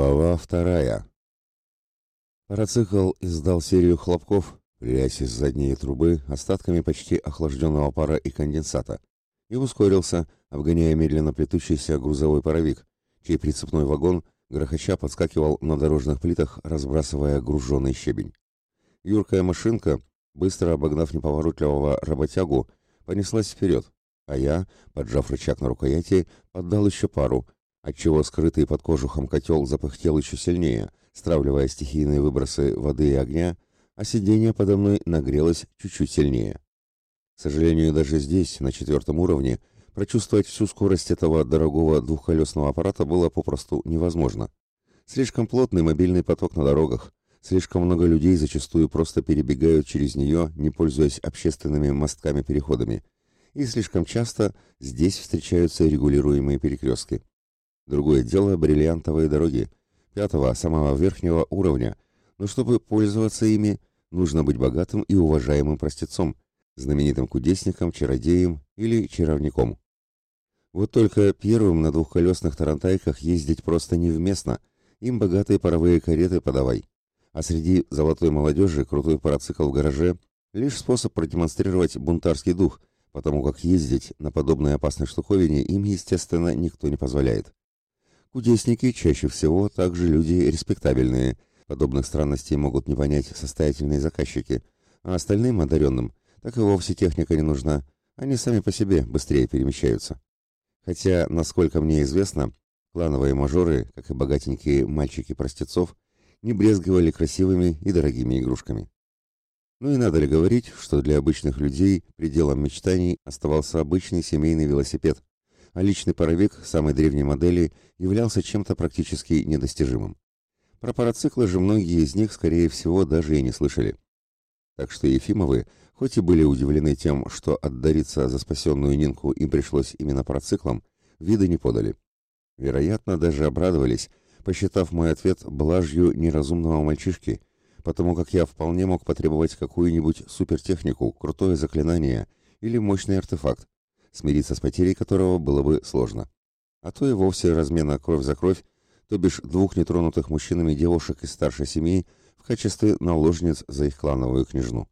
Глава вторая. Парацикл издал серию хлопков, плюясь из задней трубы остатками почти охлажденного пара и конденсата, и ускорился, обгоняя медленно плетущийся грузовой паровик, чей прицепной вагон грохоча подскакивал на дорожных плитах, разбрасывая груженный щебень. Юркая машинка, быстро обогнав неповоротливого работягу, понеслась вперед, а я, поджав рычаг на рукояти, поддал еще пару — отчего скрытый под кожухом котел запыхтел еще сильнее, стравливая стихийные выбросы воды и огня, а сиденье подо мной нагрелось чуть-чуть сильнее. К сожалению, даже здесь, на четвертом уровне, прочувствовать всю скорость этого дорогого двухколесного аппарата было попросту невозможно. Слишком плотный мобильный поток на дорогах, слишком много людей зачастую просто перебегают через нее, не пользуясь общественными мостками-переходами, и слишком часто здесь встречаются регулируемые перекрестки. Другое дело бриллиантовые дороги, пятого, самого верхнего уровня, но чтобы пользоваться ими, нужно быть богатым и уважаемым простецом, знаменитым кудесником, чародеем или чаровником. Вот только первым на двухколесных тарантайках ездить просто невместно, им богатые паровые кареты подавай. А среди золотой молодежи крутой парацикл в гараже – лишь способ продемонстрировать бунтарский дух, потому как ездить на подобной опасной штуковине им, естественно, никто не позволяет. Кудесники чаще всего также люди респектабельные. Подобных странностей могут не понять состоятельные заказчики, а остальным одаренным так и вовсе техника не нужна. Они сами по себе быстрее перемещаются. Хотя, насколько мне известно, клановые мажоры, как и богатенькие мальчики-простецов, не брезговали красивыми и дорогими игрушками. Ну и надо ли говорить, что для обычных людей пределом мечтаний оставался обычный семейный велосипед, а личный паровик самой древней модели являлся чем-то практически недостижимым. Про парациклы же многие из них, скорее всего, даже и не слышали. Так что Ефимовы, хоть и были удивлены тем, что отдариться за спасенную Нинку им пришлось именно парациклом, вида не подали. Вероятно, даже обрадовались, посчитав мой ответ блажью неразумного мальчишки, потому как я вполне мог потребовать какую-нибудь супертехнику, крутое заклинание или мощный артефакт, смириться с потерей которого было бы сложно. А то и вовсе размена кровь за кровь, то бишь двух нетронутых мужчинами девушек из старшей семьи в качестве наложниц за их клановую княжну.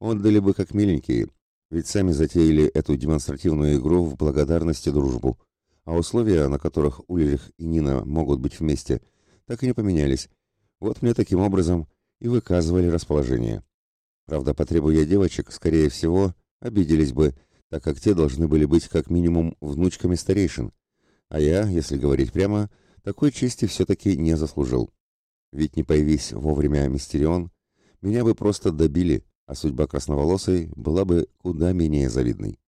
Отдали бы как миленькие, ведь сами затеяли эту демонстративную игру в благодарность и дружбу, а условия, на которых Ульрих и Нина могут быть вместе, так и не поменялись. Вот мне таким образом и выказывали расположение. Правда, потребуя девочек, скорее всего, обиделись бы, так как те должны были быть как минимум внучками старейшин, а я, если говорить прямо, такой чести все-таки не заслужил. Ведь не появись вовремя Мистерион, меня бы просто добили, а судьба красноволосой была бы куда менее завидной.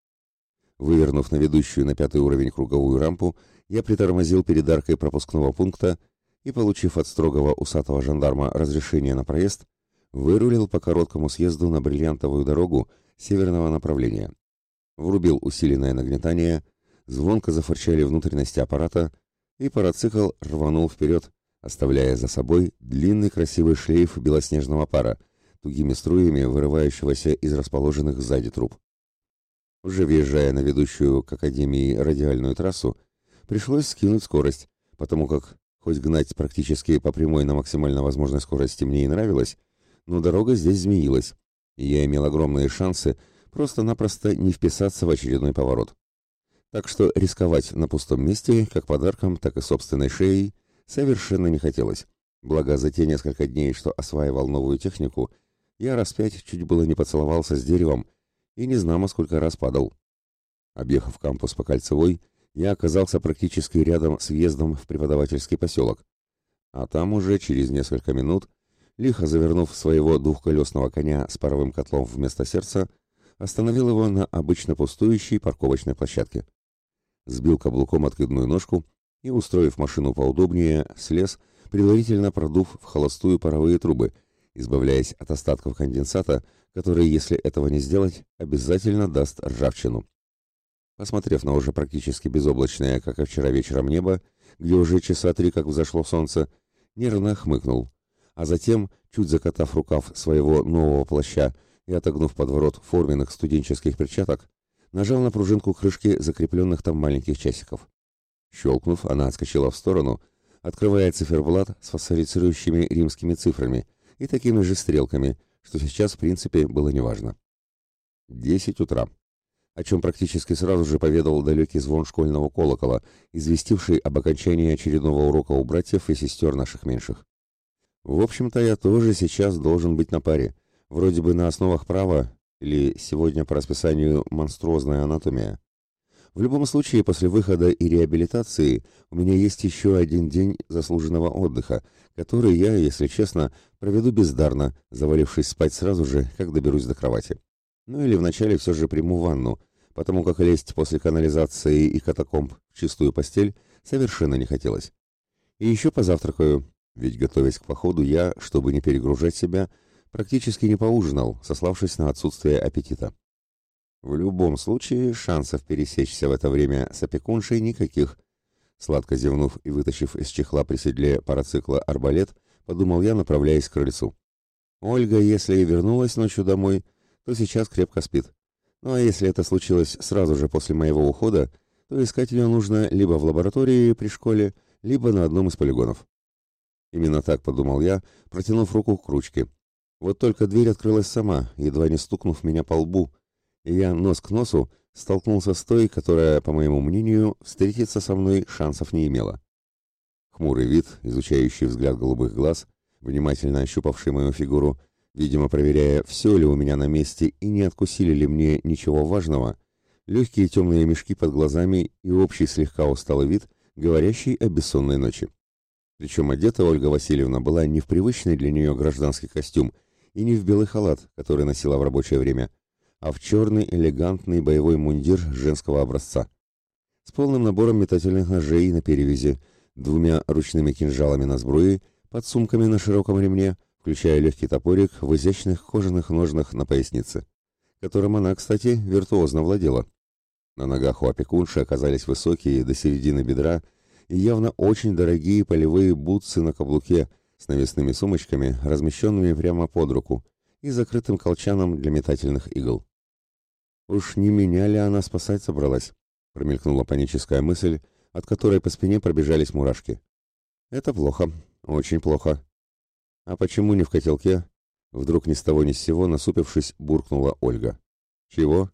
Вывернув на ведущую на пятый уровень круговую рампу, я притормозил перед аркой пропускного пункта и, получив от строгого усатого жандарма разрешение на проезд, вырулил по короткому съезду на бриллиантовую дорогу северного направления врубил усиленное нагнетание, звонко зафырчали внутренности аппарата, и парацикл рванул вперед, оставляя за собой длинный красивый шлейф белоснежного пара, тугими струями вырывающегося из расположенных сзади труб. Уже въезжая на ведущую к Академии радиальную трассу, пришлось скинуть скорость, потому как, хоть гнать практически по прямой на максимально возможной скорости мне и нравилось, но дорога здесь змеилась, и я имел огромные шансы просто-напросто не вписаться в очередной поворот. Так что рисковать на пустом месте, как подарком, так и собственной шеей, совершенно не хотелось. Благо, за те несколько дней, что осваивал новую технику, я раз пять чуть было не поцеловался с деревом и не знамо сколько раз падал. Объехав кампус по Кольцевой, я оказался практически рядом с въездом в преподавательский поселок. А там уже через несколько минут, лихо завернув своего двухколесного коня с паровым котлом вместо сердца, остановил его на обычно пустующей парковочной площадке. Сбил каблуком откидную ножку и, устроив машину поудобнее, слез, предварительно продув в холостую паровые трубы, избавляясь от остатков конденсата, который, если этого не сделать, обязательно даст ржавчину. Посмотрев на уже практически безоблачное, как и вчера вечером небо, где уже часа три как взошло солнце, нервно хмыкнул, а затем, чуть закатав рукав своего нового плаща и, отогнув подворот форменных студенческих перчаток, нажал на пружинку крышки закрепленных там маленьких часиков. Щелкнув, она отскочила в сторону, открывая циферблат с фосфорицирующими римскими цифрами и такими же стрелками, что сейчас в принципе было неважно. Десять утра. О чем практически сразу же поведал далекий звон школьного колокола, известивший об окончании очередного урока у братьев и сестер наших меньших. В общем-то, я тоже сейчас должен быть на паре. Вроде бы на основах права, или сегодня по расписанию монструозная анатомия. В любом случае, после выхода и реабилитации у меня есть еще один день заслуженного отдыха, который я, если честно, проведу бездарно, завалившись спать сразу же, как доберусь до кровати. Ну или вначале все же приму ванну, потому как лезть после канализации и катакомб в чистую постель совершенно не хотелось. И еще позавтракаю, ведь, готовясь к походу, я, чтобы не перегружать себя, практически не поужинал, сославшись на отсутствие аппетита. В любом случае, шансов пересечься в это время с опекуншей никаких. Сладко зевнув и вытащив из чехла при седле парацикла арбалет, подумал я, направляясь к крыльцу. Ольга, если и вернулась ночью домой, то сейчас крепко спит. Ну а если это случилось сразу же после моего ухода, то искать ее нужно либо в лаборатории при школе, либо на одном из полигонов. Именно так подумал я, протянув руку к ручке. Вот только дверь открылась сама, едва не стукнув меня по лбу, и я нос к носу столкнулся с той, которая, по моему мнению, встретиться со мной шансов не имела. Хмурый вид, изучающий взгляд голубых глаз, внимательно ощупавший мою фигуру, видимо, проверяя, все ли у меня на месте и не откусили ли мне ничего важного, легкие темные мешки под глазами и общий слегка усталый вид, говорящий о бессонной ночи. Причем одета Ольга Васильевна была не в привычный для нее гражданский костюм и не в белый халат, который носила в рабочее время, а в черный элегантный боевой мундир женского образца. С полным набором метательных ножей на перевязи, двумя ручными кинжалами на сбруе, под сумками на широком ремне, включая легкий топорик в изящных кожаных ножнах на пояснице, которым она, кстати, виртуозно владела. На ногах у опекунши оказались высокие до середины бедра и явно очень дорогие полевые бутсы на каблуке с навесными сумочками, размещенными прямо под руку, и закрытым колчаном для метательных игл. «Уж не меня ли она спасать собралась?» — промелькнула паническая мысль, от которой по спине пробежались мурашки. «Это плохо, очень плохо». «А почему не в котелке?» Вдруг ни с того ни с сего, насупившись, буркнула Ольга. «Чего?»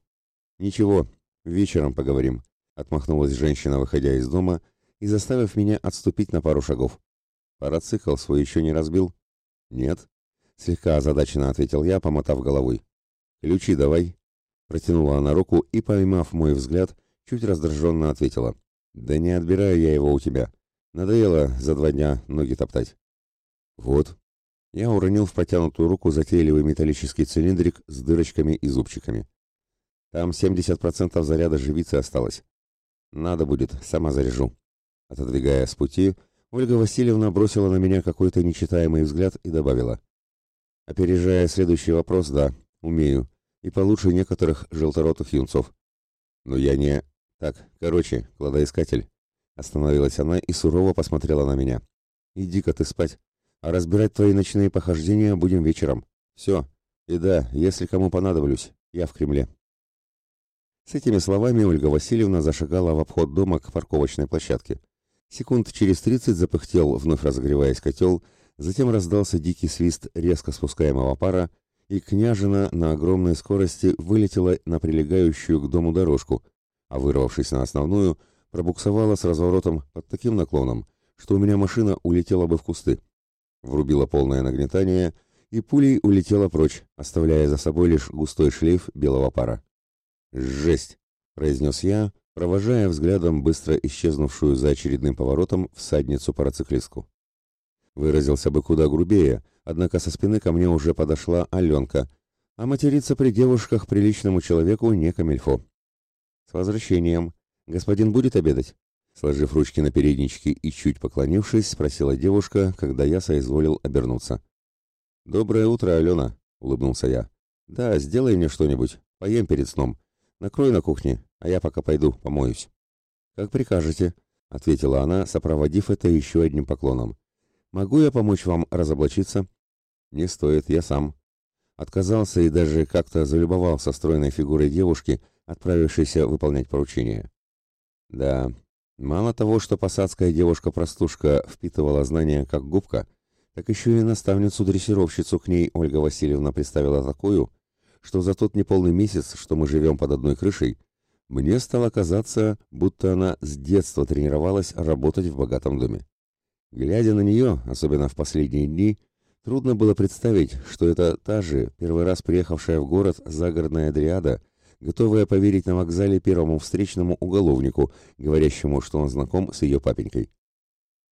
«Ничего, вечером поговорим», — отмахнулась женщина, выходя из дома и заставив меня отступить на пару шагов. «Парацикл свой еще не разбил?» «Нет», — слегка озадаченно ответил я, помотав головой. «Ключи давай». Протянула она руку и, поймав мой взгляд, чуть раздраженно ответила. «Да не отбираю я его у тебя. Надоело за два дня ноги топтать». «Вот». Я уронил в протянутую руку затейливый металлический цилиндрик с дырочками и зубчиками. Там 70% заряда живицы осталось. Надо будет, сама заряжу. Отодвигая с пути, Ольга Васильевна бросила на меня какой-то нечитаемый взгляд и добавила. Опережая следующий вопрос, да, умею. И получше некоторых желторотых юнцов. Но я не... Так, короче, кладоискатель. Остановилась она и сурово посмотрела на меня. Иди-ка ты спать. А разбирать твои ночные похождения будем вечером. Все. И да, если кому понадоблюсь, я в Кремле. С этими словами Ольга Васильевна зашагала в обход дома к парковочной площадке. Секунд через тридцать запыхтел, вновь разогреваясь котел, затем раздался дикий свист резко спускаемого пара, и княжина на огромной скорости вылетела на прилегающую к дому дорожку, а вырвавшись на основную, пробуксовала с разворотом под таким наклоном, что у меня машина улетела бы в кусты. Врубила полное нагнетание, и пулей улетела прочь, оставляя за собой лишь густой шлейф белого пара. «Жесть!» — произнес я, провожая взглядом быстро исчезнувшую за очередным поворотом всадницу-парациклистку. Выразился бы куда грубее, однако со спины ко мне уже подошла Аленка, а материться при девушках приличному человеку не камельфо. «С возвращением! Господин будет обедать?» Сложив ручки на передничке и чуть поклонившись, спросила девушка, когда я соизволил обернуться. «Доброе утро, Алена!» — улыбнулся я. «Да, сделай мне что-нибудь, поем перед сном. Накрой на кухне, а я пока пойду, помоюсь». «Как прикажете», — ответила она, сопроводив это еще одним поклоном. «Могу я помочь вам разоблачиться?» «Не стоит, я сам». Отказался и даже как-то залюбовался стройной фигурой девушки, отправившейся выполнять поручение. «Да, Мало того, что посадская девушка-простушка впитывала знания как губка, так еще и наставницу-дрессировщицу к ней Ольга Васильевна представила такую, что за тот неполный месяц, что мы живем под одной крышей, мне стало казаться, будто она с детства тренировалась работать в богатом доме. Глядя на нее, особенно в последние дни, трудно было представить, что это та же, первый раз приехавшая в город загородная дриада, готовая поверить на вокзале первому встречному уголовнику, говорящему, что он знаком с ее папенькой.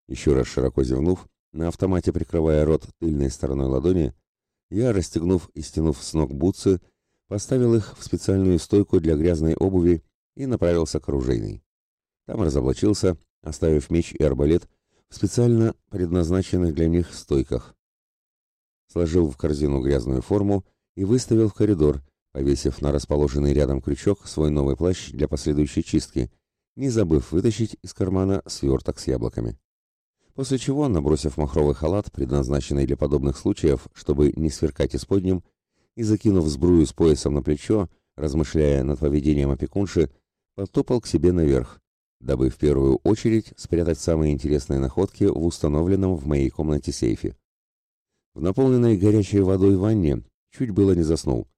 Еще раз широко зевнув, на автомате прикрывая рот тыльной стороной ладони, я, расстегнув и стянув с ног бутсы, поставил их в специальную стойку для грязной обуви и направился к оружейной. Там разоблачился, оставив меч и арбалет в специально предназначенных для них стойках. Сложил в корзину грязную форму и выставил в коридор, повесив на расположенный рядом крючок свой новый плащ для последующей чистки, не забыв вытащить из кармана сверток с яблоками. После чего, набросив махровый халат, предназначенный для подобных случаев, чтобы не сверкать исподним, и закинув сбрую с поясом на плечо, размышляя над поведением опекунши, потопал к себе наверх, дабы в первую очередь спрятать самые интересные находки в установленном в моей комнате сейфе. В наполненной горячей водой ванне чуть было не заснул,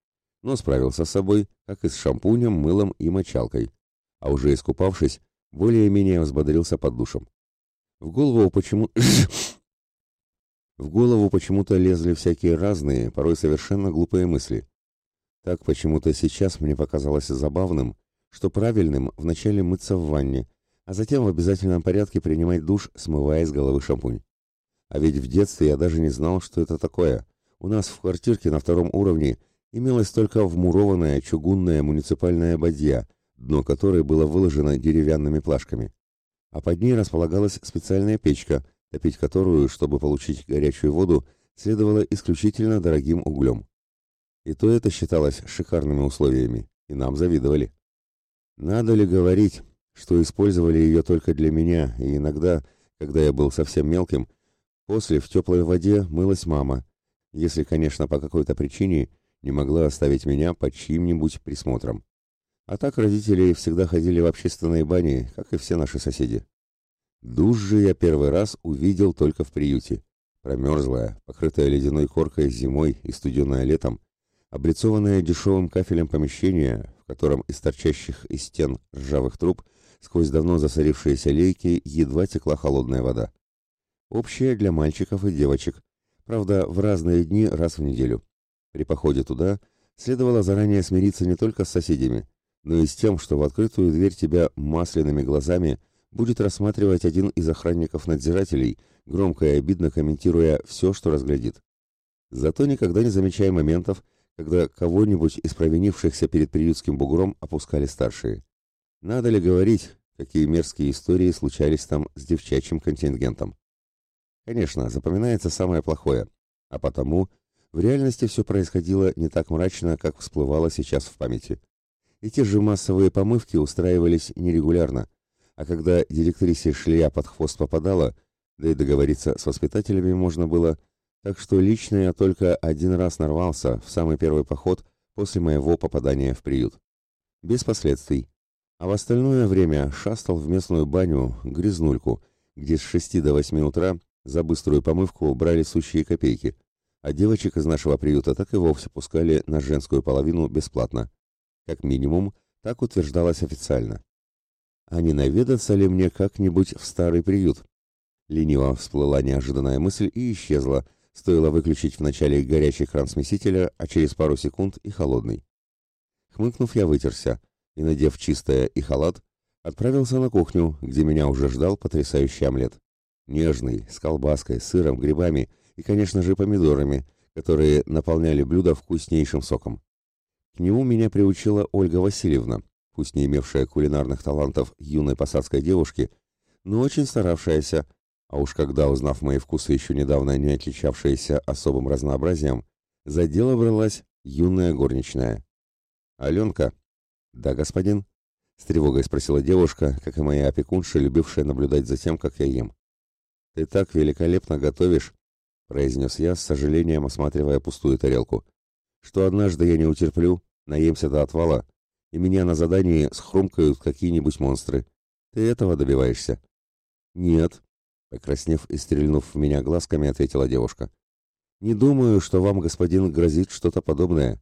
но справился с собой, как и с шампунем, мылом и мочалкой, а уже искупавшись, более-менее взбодрился под душем. В голову почему... В голову почему-то лезли всякие разные, порой совершенно глупые мысли. Так почему-то сейчас мне показалось забавным, что правильным вначале мыться в ванне, а затем в обязательном порядке принимать душ, смывая с головы шампунь. А ведь в детстве я даже не знал, что это такое. У нас в квартирке на втором уровне имелась только вмурованная чугунная муниципальная бадья, дно которой было выложено деревянными плашками. А под ней располагалась специальная печка, топить которую, чтобы получить горячую воду, следовало исключительно дорогим углем. И то это считалось шикарными условиями, и нам завидовали. Надо ли говорить, что использовали ее только для меня, и иногда, когда я был совсем мелким, после в теплой воде мылась мама, если, конечно, по какой-то причине не могла оставить меня под чьим-нибудь присмотром. А так родители всегда ходили в общественные бани, как и все наши соседи. Душ же я первый раз увидел только в приюте. Промерзлая, покрытая ледяной коркой зимой и студеная летом, облицованное дешевым кафелем помещение, в котором из торчащих из стен ржавых труб сквозь давно засорившиеся лейки едва текла холодная вода. Общая для мальчиков и девочек, правда, в разные дни раз в неделю. При походе туда следовало заранее смириться не только с соседями, но и с тем, что в открытую дверь тебя масляными глазами будет рассматривать один из охранников-надзирателей, громко и обидно комментируя все, что разглядит. Зато никогда не замечая моментов, когда кого-нибудь из провинившихся перед приютским бугром опускали старшие. Надо ли говорить, какие мерзкие истории случались там с девчачьим контингентом? Конечно, запоминается самое плохое, а потому в реальности все происходило не так мрачно, как всплывало сейчас в памяти. И те же массовые помывки устраивались нерегулярно, а когда директрисе шлея под хвост попадала, да и договориться с воспитателями можно было, так что лично я только один раз нарвался в самый первый поход после моего попадания в приют. Без последствий. А в остальное время шастал в местную баню, грязнульку, где с шести до восьми утра за быструю помывку брали сущие копейки, а девочек из нашего приюта так и вовсе пускали на женскую половину бесплатно. Как минимум, так утверждалось официально. А не наведаться ли мне как-нибудь в старый приют? Лениво всплыла неожиданная мысль и исчезла, Стоило выключить в начале горячий кран смесителя, а через пару секунд и холодный. Хмыкнув, я вытерся и, надев чистое и халат, отправился на кухню, где меня уже ждал потрясающий омлет. Нежный, с колбаской, сыром, грибами и, конечно же, помидорами, которые наполняли блюдо вкуснейшим соком. К нему меня приучила Ольга Васильевна, пусть не имевшая кулинарных талантов юной посадской девушки, но очень старавшаяся, а уж когда, узнав мои вкусы, еще недавно не отличавшиеся особым разнообразием, за дело бралась юная горничная. «Аленка?» «Да, господин?» — с тревогой спросила девушка, как и моя опекунша, любившая наблюдать за тем, как я ем. «Ты так великолепно готовишь», — произнес я, с сожалением осматривая пустую тарелку, «что однажды я не утерплю, наемся до отвала, и меня на задании схрумкают какие-нибудь монстры. Ты этого добиваешься? Нет, покраснев и стрельнув в меня глазками, ответила девушка. Не думаю, что вам, господин, грозит что-то подобное.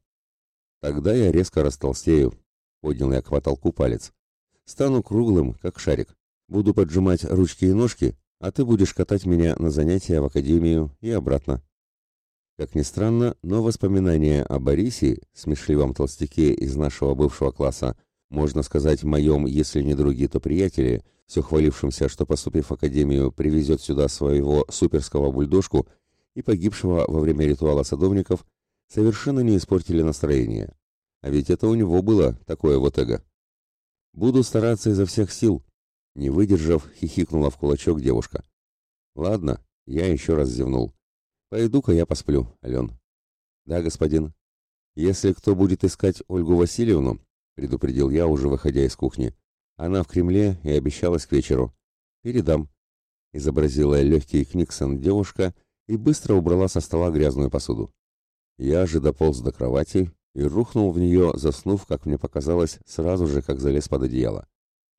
Тогда я резко растолстею, поднял я к потолку палец. Стану круглым, как шарик. Буду поджимать ручки и ножки, а ты будешь катать меня на занятия в академию и обратно. Как ни странно, но воспоминания о Борисе, смешливом толстяке из нашего бывшего класса, можно сказать, моем, если не други, то приятеле, все хвалившимся, что, поступив в академию, привезет сюда своего суперского бульдожку и погибшего во время ритуала садовников, совершенно не испортили настроение. А ведь это у него было такое вот эго. «Буду стараться изо всех сил», — не выдержав, хихикнула в кулачок девушка. «Ладно», — я еще раз зевнул. Пойду-ка я посплю, Ален. Да, господин. Если кто будет искать Ольгу Васильевну, предупредил я, уже выходя из кухни. Она в Кремле и обещалась к вечеру. Передам. Изобразила легкий книксон девушка и быстро убрала со стола грязную посуду. Я же дополз до кровати и рухнул в нее, заснув, как мне показалось, сразу же, как залез под одеяло.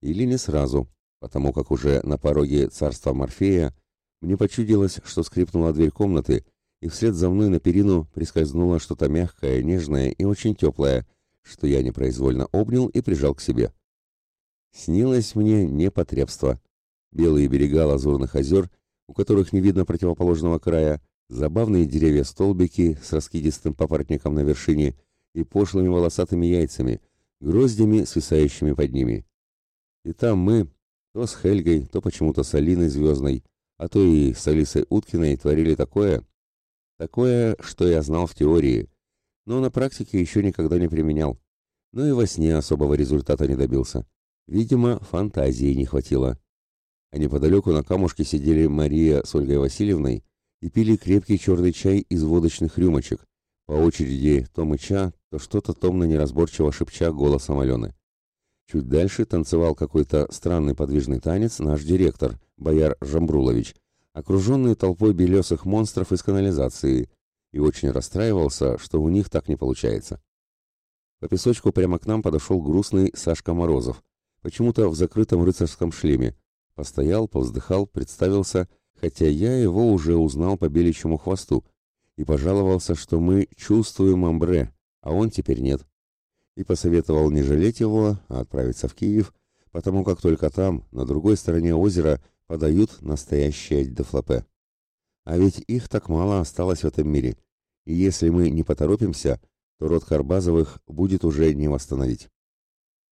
Или не сразу, потому как уже на пороге царства Морфея мне почудилось, что скрипнула дверь комнаты, и вслед за мной на перину прискользнуло что-то мягкое, нежное и очень теплое, что я непроизвольно обнял и прижал к себе. Снилось мне непотребство. Белые берега лазурных озер, у которых не видно противоположного края, забавные деревья-столбики с раскидистым папоротником на вершине и пошлыми волосатыми яйцами, гроздями, свисающими под ними. И там мы, то с Хельгой, то почему-то с Алиной Звездной, а то и с Алисой Уткиной творили такое, такое, что я знал в теории, но на практике еще никогда не применял. Но и во сне особого результата не добился. Видимо, фантазии не хватило. А неподалеку на камушке сидели Мария с Ольгой Васильевной и пили крепкий черный чай из водочных рюмочек, по очереди то мыча, то что-то томно неразборчиво шепча голосом Алены. Чуть дальше танцевал какой-то странный подвижный танец наш директор, бояр Жамбрулович, окруженный толпой белесых монстров из канализации, и очень расстраивался, что у них так не получается. По песочку прямо к нам подошел грустный Сашка Морозов, почему-то в закрытом рыцарском шлеме. Постоял, повздыхал, представился, хотя я его уже узнал по беличьему хвосту, и пожаловался, что мы чувствуем амбре, а он теперь нет и посоветовал не жалеть его, а отправиться в Киев, потому как только там, на другой стороне озера, подают настоящее дефлопе. А ведь их так мало осталось в этом мире, и если мы не поторопимся, то род Карбазовых будет уже не восстановить.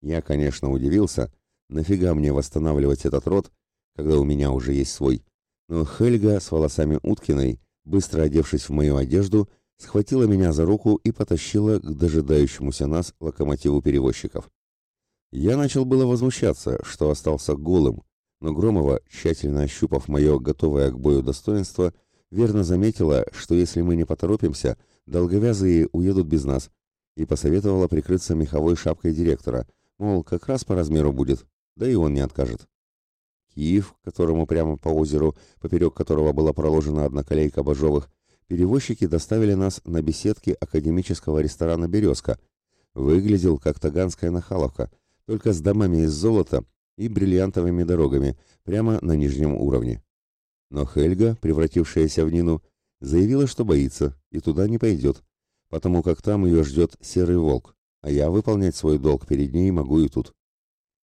Я, конечно, удивился, нафига мне восстанавливать этот род, когда у меня уже есть свой, но Хельга с волосами Уткиной, быстро одевшись в мою одежду, схватила меня за руку и потащила к дожидающемуся нас локомотиву перевозчиков. Я начал было возмущаться, что остался голым, но Громова, тщательно ощупав мое готовое к бою достоинство, верно заметила, что если мы не поторопимся, долговязые уедут без нас, и посоветовала прикрыться меховой шапкой директора, мол, как раз по размеру будет, да и он не откажет. Киев, которому прямо по озеру, поперек которого была проложена одна колейка Бажовых, перевозчики доставили нас на беседки академического ресторана «Березка». Выглядел как таганская нахаловка, только с домами из золота и бриллиантовыми дорогами, прямо на нижнем уровне. Но Хельга, превратившаяся в Нину, заявила, что боится и туда не пойдет, потому как там ее ждет серый волк, а я выполнять свой долг перед ней могу и тут.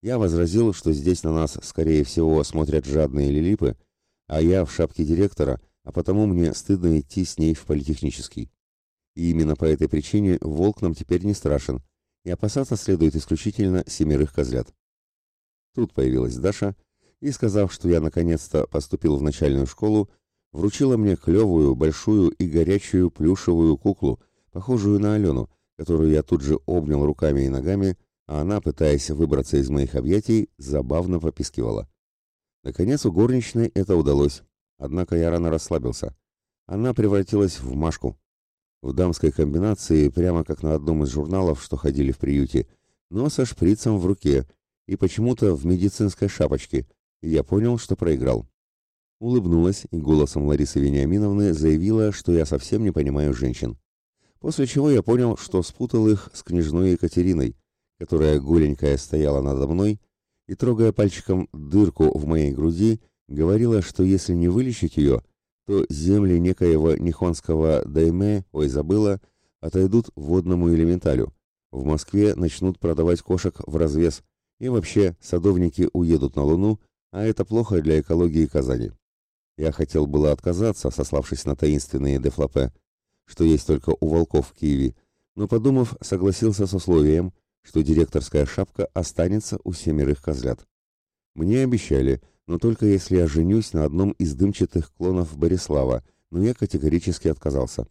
Я возразил, что здесь на нас, скорее всего, смотрят жадные лилипы, а я в шапке директора – а потому мне стыдно идти с ней в политехнический. И именно по этой причине волк нам теперь не страшен, и опасаться следует исключительно семерых козлят. Тут появилась Даша, и, сказав, что я наконец-то поступил в начальную школу, вручила мне клевую, большую и горячую плюшевую куклу, похожую на Алену, которую я тут же обнял руками и ногами, а она, пытаясь выбраться из моих объятий, забавно попискивала. Наконец у горничной это удалось, Однако я рано расслабился. Она превратилась в Машку. В дамской комбинации, прямо как на одном из журналов, что ходили в приюте, но со шприцем в руке и почему-то в медицинской шапочке, и я понял, что проиграл. Улыбнулась и голосом Ларисы Вениаминовны заявила, что я совсем не понимаю женщин. После чего я понял, что спутал их с княжной Екатериной, которая голенькая стояла надо мной и, трогая пальчиком дырку в моей груди, говорила, что если не вылечить ее, то земли некоего нихонского дайме, ой, забыла, отойдут водному элементалю. В Москве начнут продавать кошек в развес, и вообще садовники уедут на Луну, а это плохо для экологии Казани. Я хотел было отказаться, сославшись на таинственные дефлопе, что есть только у волков в Киеве, но, подумав, согласился с условием, что директорская шапка останется у семерых козлят. Мне обещали, но только если я женюсь на одном из дымчатых клонов Борислава, но я категорически отказался.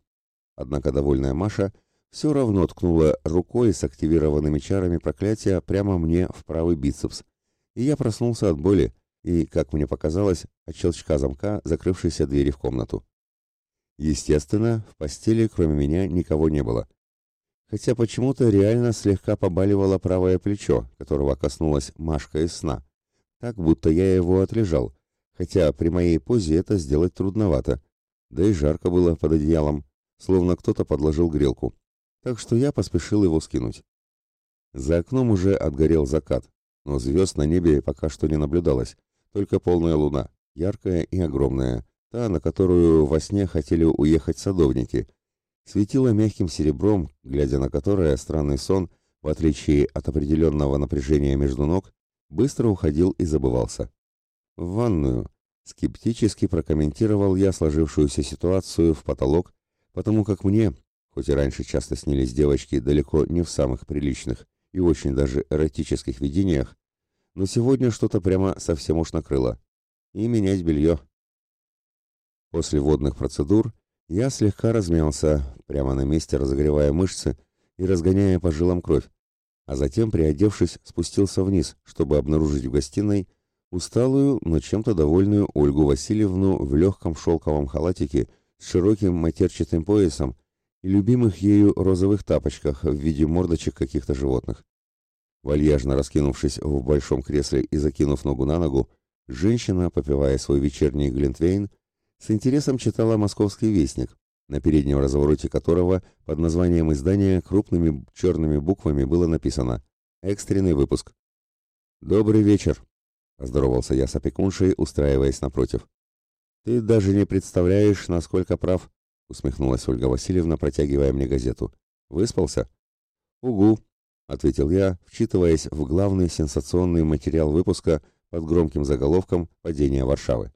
Однако довольная Маша все равно ткнула рукой с активированными чарами проклятия прямо мне в правый бицепс, и я проснулся от боли и, как мне показалось, от щелчка замка, закрывшейся двери в комнату. Естественно, в постели кроме меня никого не было хотя почему-то реально слегка побаливало правое плечо, которого коснулась Машка из сна, так будто я его отлежал, хотя при моей позе это сделать трудновато, да и жарко было под одеялом, словно кто-то подложил грелку, так что я поспешил его скинуть. За окном уже отгорел закат, но звезд на небе пока что не наблюдалось, только полная луна, яркая и огромная, та, на которую во сне хотели уехать садовники – светило мягким серебром, глядя на которое странный сон, в отличие от определенного напряжения между ног, быстро уходил и забывался. В ванную скептически прокомментировал я сложившуюся ситуацию в потолок, потому как мне, хоть и раньше часто снились девочки далеко не в самых приличных и очень даже эротических видениях, но сегодня что-то прямо совсем уж накрыло. И менять белье. После водных процедур я слегка размялся, прямо на месте разогревая мышцы и разгоняя по жилам кровь, а затем, приодевшись, спустился вниз, чтобы обнаружить в гостиной усталую, но чем-то довольную Ольгу Васильевну в легком шелковом халатике с широким матерчатым поясом и любимых ею розовых тапочках в виде мордочек каких-то животных. Вальяжно раскинувшись в большом кресле и закинув ногу на ногу, женщина, попивая свой вечерний глинтвейн, с интересом читала «Московский вестник», на переднем развороте которого под названием издания крупными черными буквами было написано «Экстренный выпуск». «Добрый вечер», — поздоровался я с опекуншей, устраиваясь напротив. «Ты даже не представляешь, насколько прав», — усмехнулась Ольга Васильевна, протягивая мне газету. «Выспался?» «Угу», — ответил я, вчитываясь в главный сенсационный материал выпуска под громким заголовком «Падение Варшавы».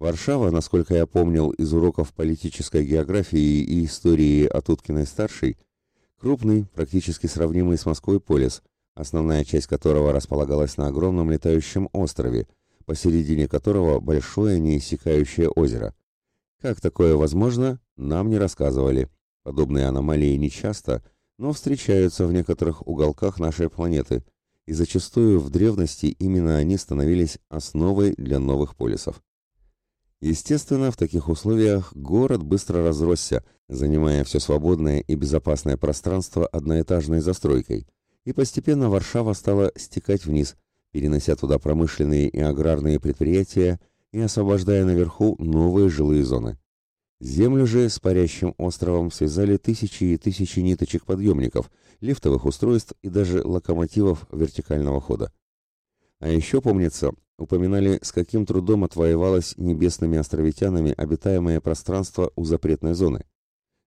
Варшава, насколько я помнил из уроков политической географии и истории от Уткиной-старшей, крупный, практически сравнимый с Москвой полис, основная часть которого располагалась на огромном летающем острове, посередине которого большое неиссякающее озеро. Как такое возможно, нам не рассказывали. Подобные аномалии нечасто, но встречаются в некоторых уголках нашей планеты, и зачастую в древности именно они становились основой для новых полисов. Естественно, в таких условиях город быстро разросся, занимая все свободное и безопасное пространство одноэтажной застройкой, и постепенно Варшава стала стекать вниз, перенося туда промышленные и аграрные предприятия и освобождая наверху новые жилые зоны. Землю же с парящим островом связали тысячи и тысячи ниточек подъемников, лифтовых устройств и даже локомотивов вертикального хода. А еще, помнится, упоминали, с каким трудом отвоевалось небесными островитянами обитаемое пространство у запретной зоны.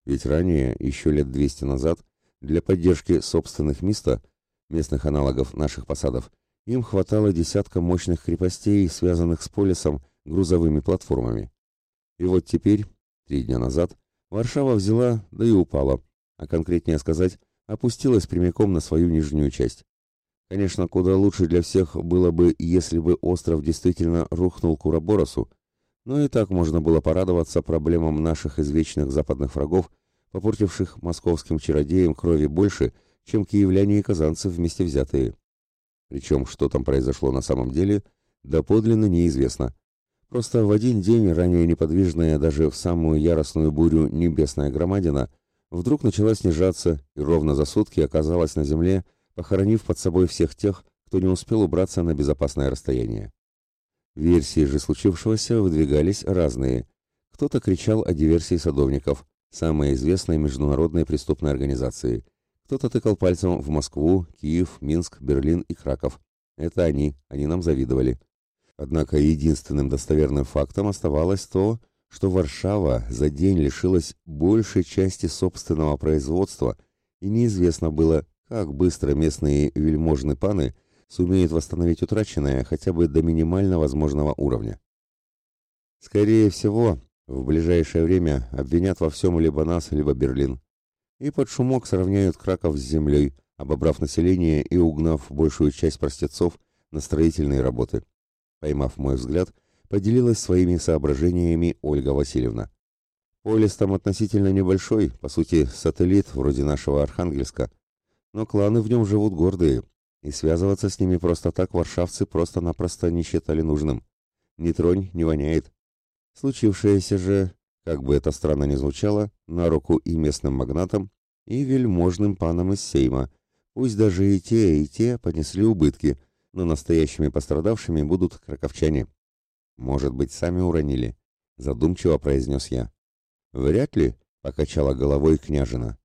Ведь ранее, еще лет 200 назад, для поддержки собственных места, местных аналогов наших посадов, им хватало десятка мощных крепостей, связанных с полисом грузовыми платформами. И вот теперь, три дня назад, Варшава взяла, да и упала, а конкретнее сказать, опустилась прямиком на свою нижнюю часть. Конечно, куда лучше для всех было бы, если бы остров действительно рухнул к Ураборосу, но и так можно было порадоваться проблемам наших извечных западных врагов, попортивших московским чародеям крови больше, чем киевляне и казанцы вместе взятые. Причем, что там произошло на самом деле, доподлинно неизвестно. Просто в один день ранее неподвижная даже в самую яростную бурю небесная громадина вдруг начала снижаться и ровно за сутки оказалась на земле, похоронив под собой всех тех, кто не успел убраться на безопасное расстояние. Версии же случившегося выдвигались разные. Кто-то кричал о диверсии садовников, самой известной международной преступной организации. Кто-то тыкал пальцем в Москву, Киев, Минск, Берлин и Краков. Это они, они нам завидовали. Однако единственным достоверным фактом оставалось то, что Варшава за день лишилась большей части собственного производства, и неизвестно было, как быстро местные вельможные паны сумеют восстановить утраченное хотя бы до минимально возможного уровня. Скорее всего, в ближайшее время обвинят во всем либо нас, либо Берлин. И под шумок сравняют Краков с землей, обобрав население и угнав большую часть простецов на строительные работы. Поймав мой взгляд, поделилась своими соображениями Ольга Васильевна. Полис там относительно небольшой, по сути, сателлит вроде нашего Архангельска, но кланы в нем живут гордые, и связываться с ними просто так варшавцы просто-напросто не считали нужным. Ни тронь, не воняет. Случившееся же, как бы это странно ни звучало, на руку и местным магнатам, и вельможным панам из Сейма, пусть даже и те, и те понесли убытки, но настоящими пострадавшими будут краковчане. Может быть, сами уронили, задумчиво произнес я. Вряд ли, покачала головой княжина.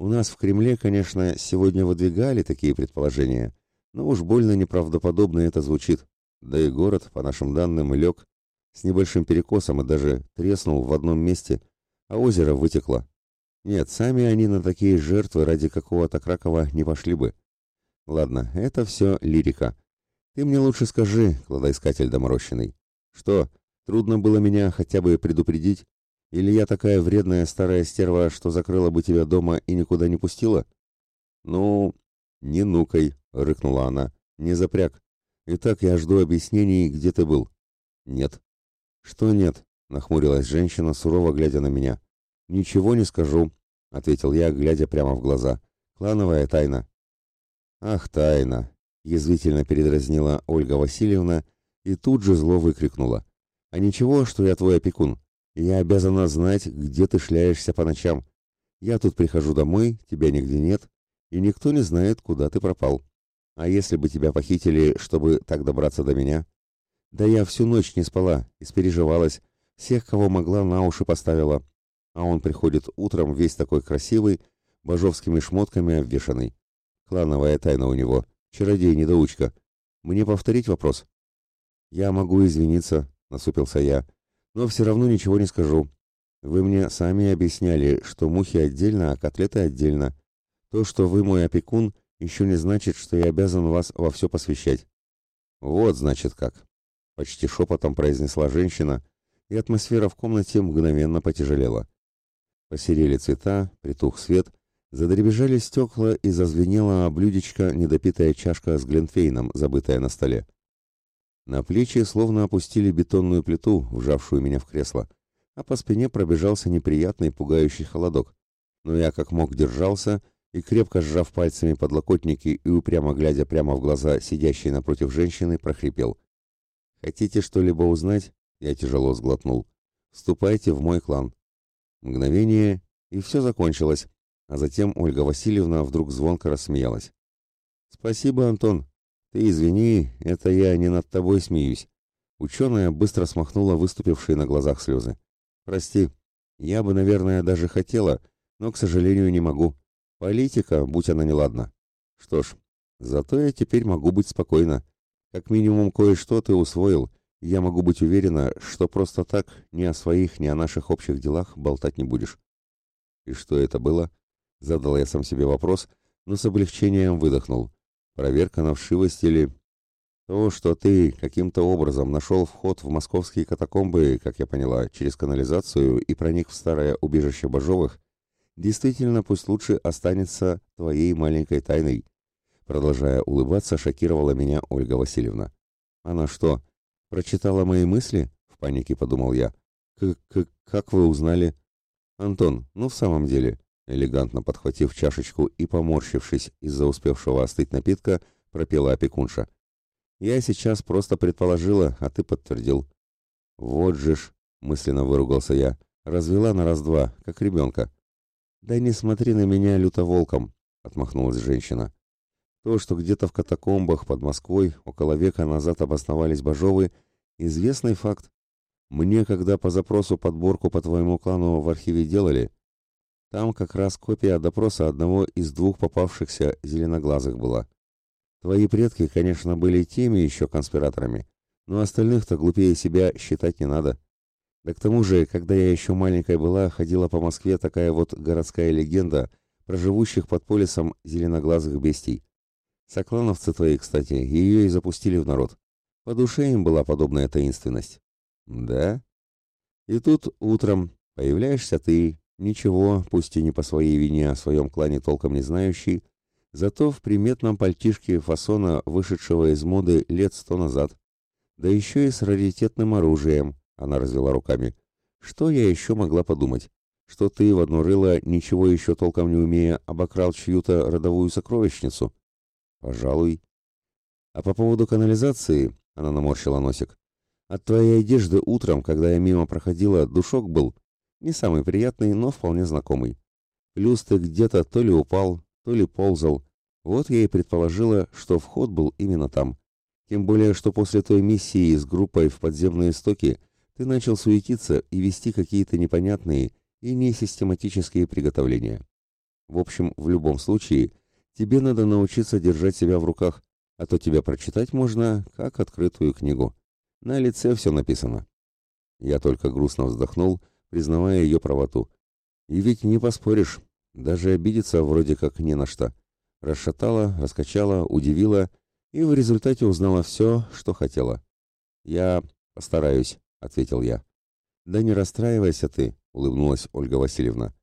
У нас в Кремле, конечно, сегодня выдвигали такие предположения, но уж больно неправдоподобно это звучит. Да и город, по нашим данным, лег с небольшим перекосом и даже треснул в одном месте, а озеро вытекло. Нет, сами они на такие жертвы ради какого-то Кракова не пошли бы. Ладно, это все лирика. Ты мне лучше скажи, кладоискатель доморощенный, что, трудно было меня хотя бы предупредить? Или я такая вредная старая стерва, что закрыла бы тебя дома и никуда не пустила? Ну, не нукай, рыкнула она. Не запряг. Итак, я жду объяснений, где ты был. Нет. Что нет? нахмурилась женщина, сурово глядя на меня. Ничего не скажу, ответил я, глядя прямо в глаза. Клановая тайна. Ах, тайна, язвительно передразнила Ольга Васильевна и тут же зло выкрикнула. А ничего, что я твой опекун. Я обязана знать, где ты шляешься по ночам. Я тут прихожу домой, тебя нигде нет, и никто не знает, куда ты пропал. А если бы тебя похитили, чтобы так добраться до меня? Да я всю ночь не спала, испереживалась, всех, кого могла, на уши поставила. А он приходит утром весь такой красивый, божовскими шмотками обвешанный. Клановая тайна у него, чародей-недоучка. Мне повторить вопрос? Я могу извиниться, насупился я, но все равно ничего не скажу. Вы мне сами объясняли, что мухи отдельно, а котлеты отдельно. То, что вы мой опекун, еще не значит, что я обязан вас во все посвящать. Вот, значит, как. Почти шепотом произнесла женщина, и атмосфера в комнате мгновенно потяжелела. Посерели цвета, притух свет, задребежали стекла и зазвенела облюдечко недопитая чашка с глинтвейном, забытая на столе. На плечи словно опустили бетонную плиту, вжавшую меня в кресло, а по спине пробежался неприятный пугающий холодок. Но я как мог держался и, крепко сжав пальцами подлокотники и упрямо глядя прямо в глаза сидящей напротив женщины, прохрипел. «Хотите что-либо узнать?» Я тяжело сглотнул. «Вступайте в мой клан». Мгновение, и все закончилось, а затем Ольга Васильевна вдруг звонко рассмеялась. «Спасибо, Антон. Ты извини, это я не над тобой смеюсь». Ученая быстро смахнула выступившие на глазах слезы. «Прости, я бы, наверное, даже хотела, но, к сожалению, не могу. Политика, будь она неладна. Что ж, зато я теперь могу быть спокойна. Как минимум кое-что ты усвоил, я могу быть уверена, что просто так ни о своих, ни о наших общих делах болтать не будешь. И что это было? Задал я сам себе вопрос, но с облегчением выдохнул. Проверка на вшивость или... То, что ты каким-то образом нашел вход в московские катакомбы, как я поняла, через канализацию и проник в старое убежище Бажовых, действительно пусть лучше останется твоей маленькой тайной. Продолжая улыбаться, шокировала меня Ольга Васильевна. Она что, прочитала мои мысли? В панике подумал я. К -к как вы узнали? Антон, ну в самом деле, элегантно подхватив чашечку и поморщившись из-за успевшего остыть напитка, пропела опекунша. Я сейчас просто предположила, а ты подтвердил. Вот же ж, мысленно выругался я, развела на раз-два, как ребенка. «Да не смотри на меня лютоволком», — отмахнулась женщина. То, что где-то в катакомбах под Москвой около века назад обосновались Бажовы, известный факт. Мне, когда по запросу подборку по твоему клану в архиве делали, там как раз копия допроса одного из двух попавшихся зеленоглазых была. Твои предки, конечно, были теми еще конспираторами, но остальных-то глупее себя считать не надо. Да к тому же, когда я еще маленькая была, ходила по Москве такая вот городская легенда про живущих под полисом зеленоглазых бестий. Соклановцы твои, кстати, ее и запустили в народ. По душе им была подобная таинственность. Да? И тут утром появляешься ты, ничего, пусть и не по своей вине, о своем клане толком не знающий, зато в приметном пальтишке фасона, вышедшего из моды лет сто назад. Да еще и с раритетным оружием, она развела руками. Что я еще могла подумать? Что ты в одно рыло, ничего еще толком не умея, обокрал чью-то родовую сокровищницу? Пожалуй. А по поводу канализации, она наморщила носик. От твоей одежды утром, когда я мимо проходила, душок был. Не самый приятный, но вполне знакомый. Плюс ты где-то то ли упал, то ли ползал. Вот я и предположила, что вход был именно там. Тем более, что после той миссии с группой в подземные стоки ты начал суетиться и вести какие-то непонятные и несистематические приготовления. В общем, в любом случае, тебе надо научиться держать себя в руках, а то тебя прочитать можно, как открытую книгу. На лице все написано. Я только грустно вздохнул, признавая ее правоту. И ведь не поспоришь, даже обидеться вроде как не на что. Расшатала, раскачала, удивила и в результате узнала все, что хотела. «Я постараюсь», — ответил я. «Да не расстраивайся ты», — улыбнулась Ольга Васильевна.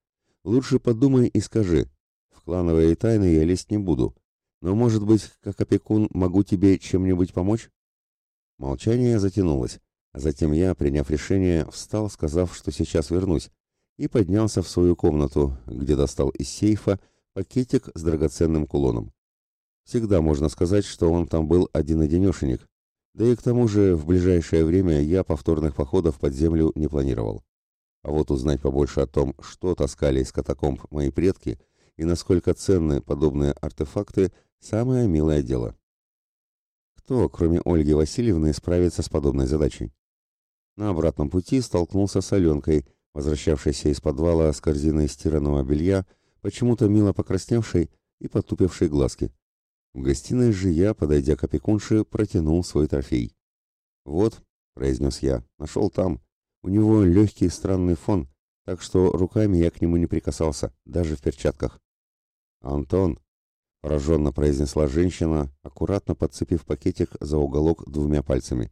«Лучше подумай и скажи. В клановые тайны я лезть не буду. Но, может быть, как опекун могу тебе чем-нибудь помочь?» Молчание затянулось. Затем я, приняв решение, встал, сказав, что сейчас вернусь, и поднялся в свою комнату, где достал из сейфа пакетик с драгоценным кулоном. Всегда можно сказать, что он там был один-одинешенек, да и к тому же в ближайшее время я повторных походов под землю не планировал. А вот узнать побольше о том, что таскали из катакомб мои предки и насколько ценны подобные артефакты, самое милое дело. Кто, кроме Ольги Васильевны, справится с подобной задачей? На обратном пути столкнулся с Аленкой, возвращавшейся из подвала с корзиной стиранного белья, почему-то мило покрасневшей и потупившей глазки. В гостиной же я, подойдя к опекунше, протянул свой трофей. «Вот», — произнес я, — «нашел там. У него легкий странный фон, так что руками я к нему не прикасался, даже в перчатках». «Антон», — пораженно произнесла женщина, аккуратно подцепив пакетик за уголок двумя пальцами.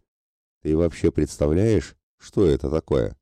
«Ты вообще представляешь, что это такое?»